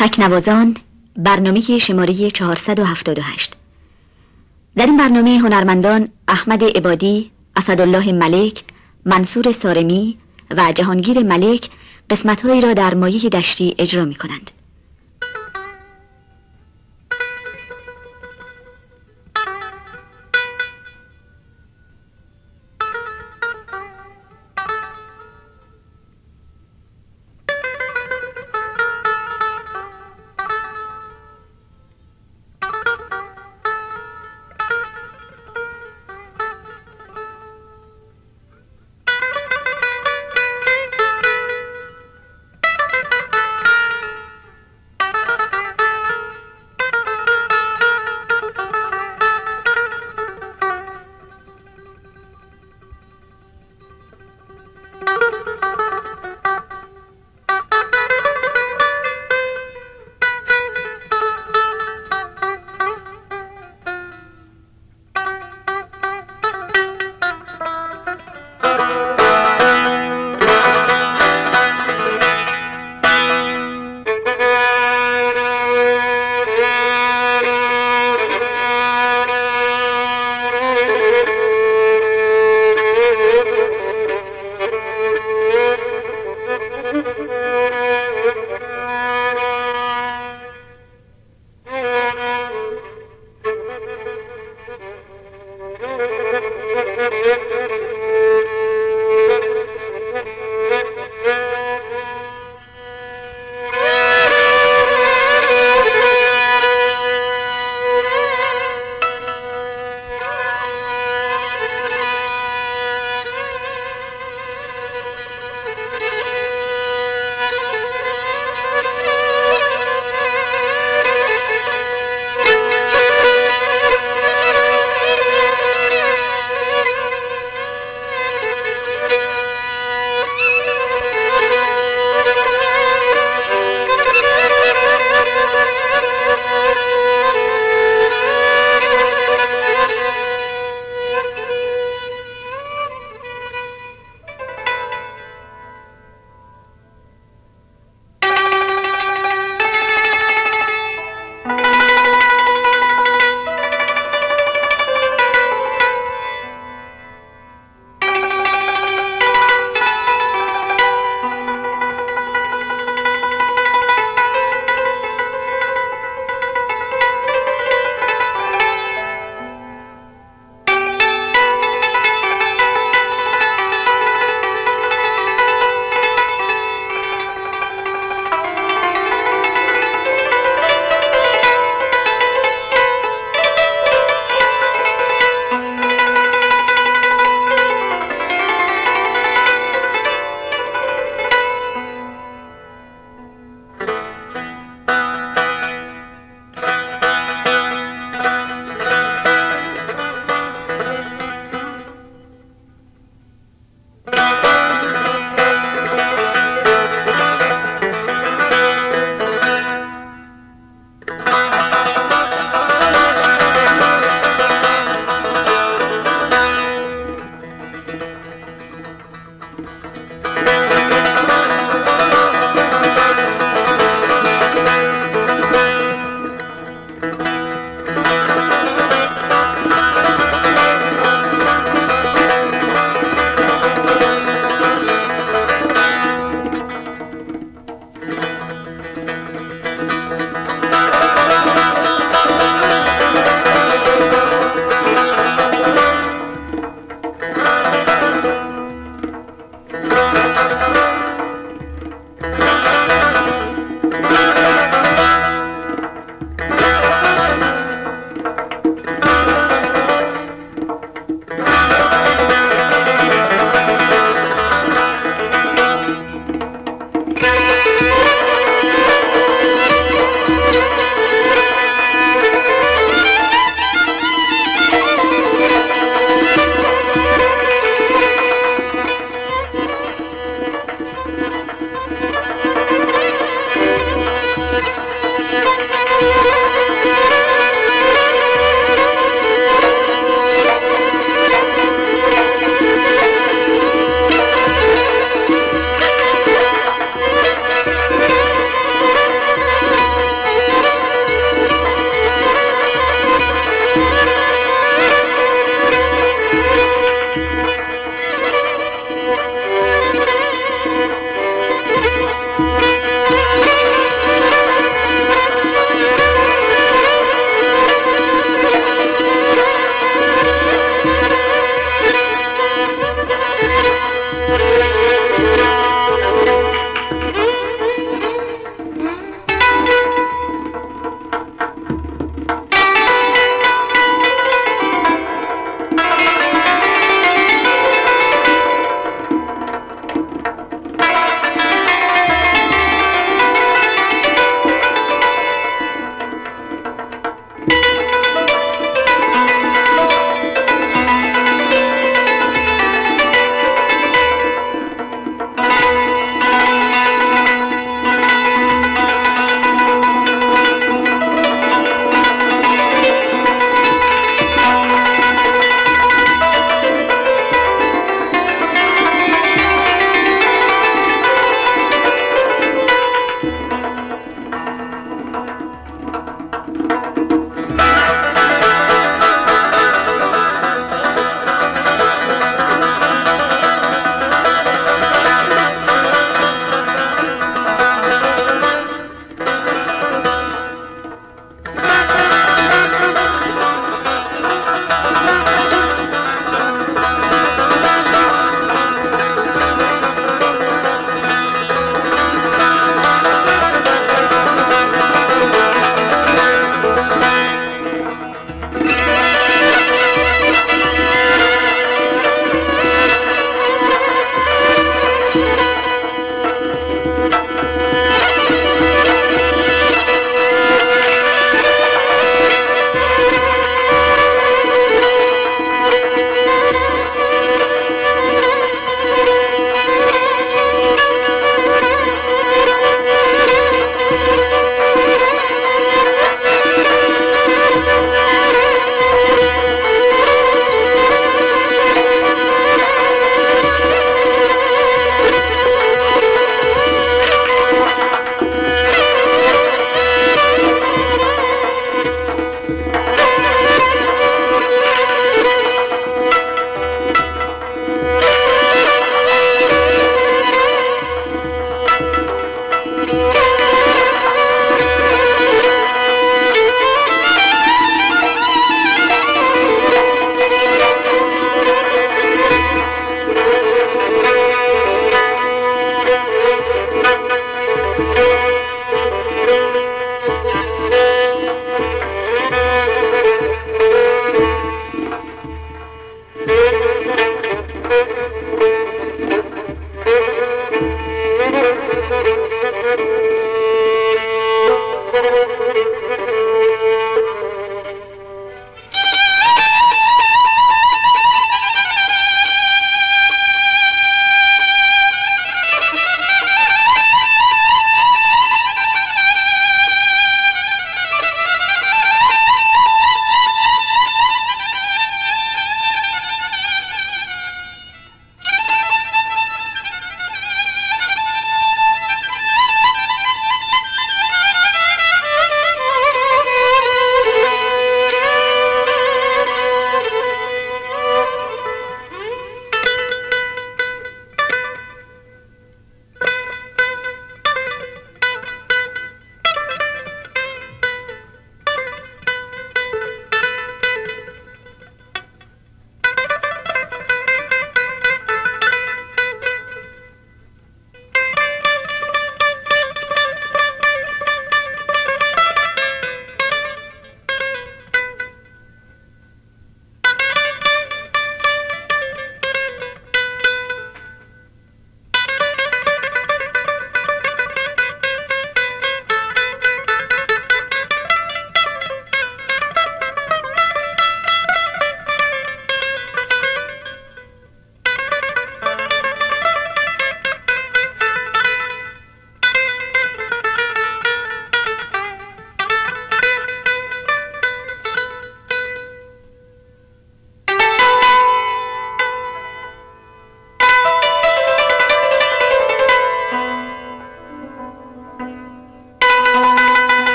تکنوازان برنامه شماره 478 در این برنامه هنرمندان احمد عبادی، اسدالله ملک، منصور سارمی و جهانگیر ملک قسمتهایی را در مایه دشتی اجرا می کنند.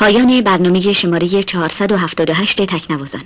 پایان برنامه شماره 478 تکنوازان.